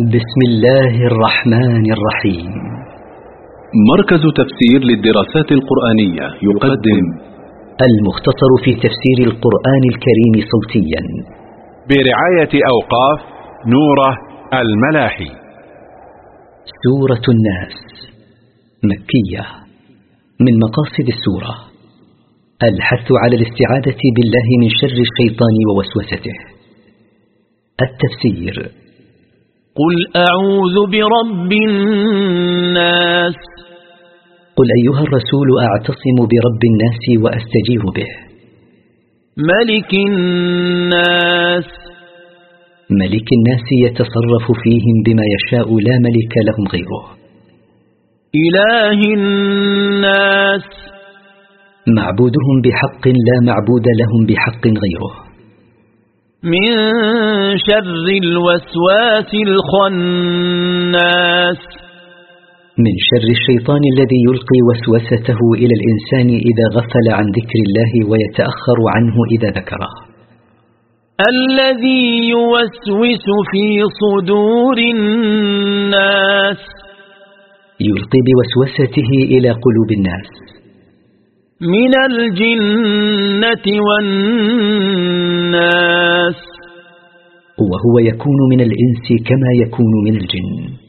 بسم الله الرحمن الرحيم مركز تفسير للدراسات القرآنية يقدم المختصر في تفسير القرآن الكريم صوتيا. برعاية أوقاف نوره الملاحي. سورة الناس. مكية. من مقاصد السورة. الحث على الاستعادة بالله من شر الشيطان ووسوسته. التفسير. قل أعوذ برب الناس قل أيها الرسول أعتصم برب الناس وأستجير به. ملك الناس ملك الناس يتصرف فيهم بما يشاء لا ملك لهم غيره. إله الناس معبودهم بحق لا معبود لهم بحق غيره. من شر الوسواس الخناس. من شر الشيطان الذي يلقي وسوسته إلى الإنسان إذا غفل عن ذكر الله ويتأخر عنه إذا ذكره. الذي يوسوس في صدور الناس. يلقي بوسوسته إلى قلوب الناس. من الجنة والناس. وهو يكون من الإنس كما يكون من الجن.